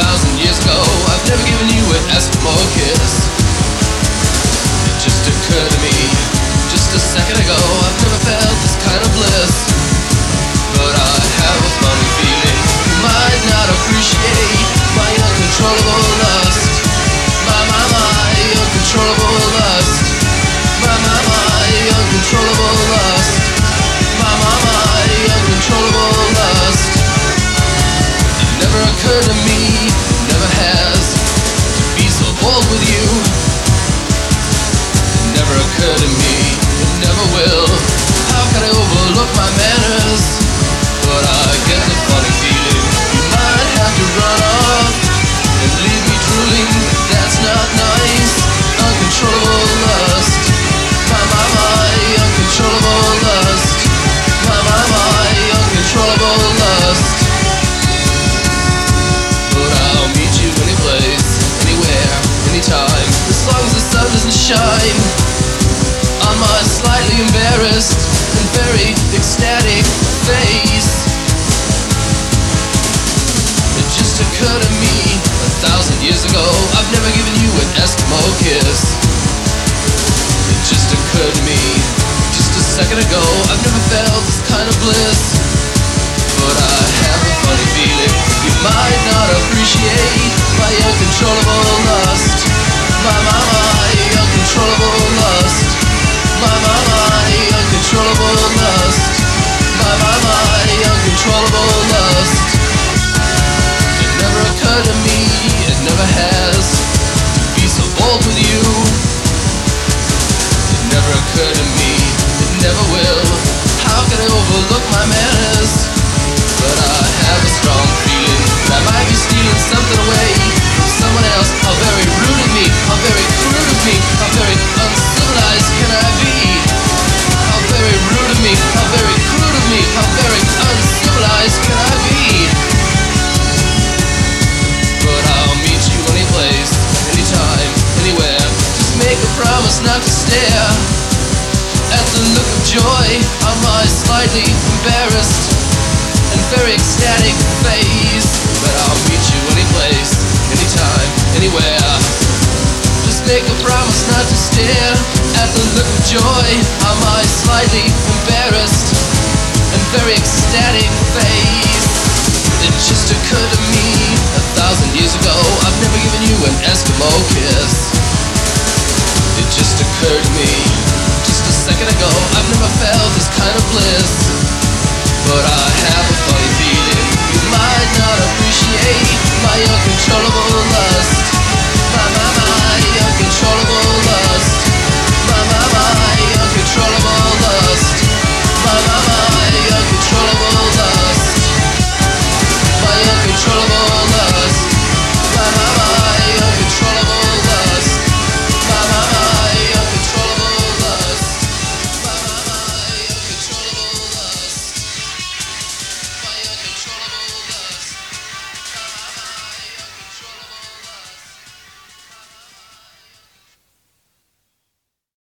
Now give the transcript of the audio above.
thousand years ago. I've never given you an Eskimo kiss. It just occurred on my slightly embarrassed and very ecstatic face. It just occurred to me a thousand years ago. I've never given you an Eskimo kiss. It just occurred to me just a second ago. I've never felt this kind of bliss. But I have a funny feeling you might not appreciate to me, it never has, to be so bold with you. It never occurred to me, it never will. How can I overlook my manners? Stare at the look of joy on my slightly embarrassed and very ecstatic face. But I'll meet you any place, anytime, anywhere. Just make a promise not to stare at the look of joy on my slightly embarrassed and very ecstatic face. It just occurred to me a thousand years ago. I've never given you an Eskimo kiss. Just occurred to me just a second ago. I've never felt this kind of bliss.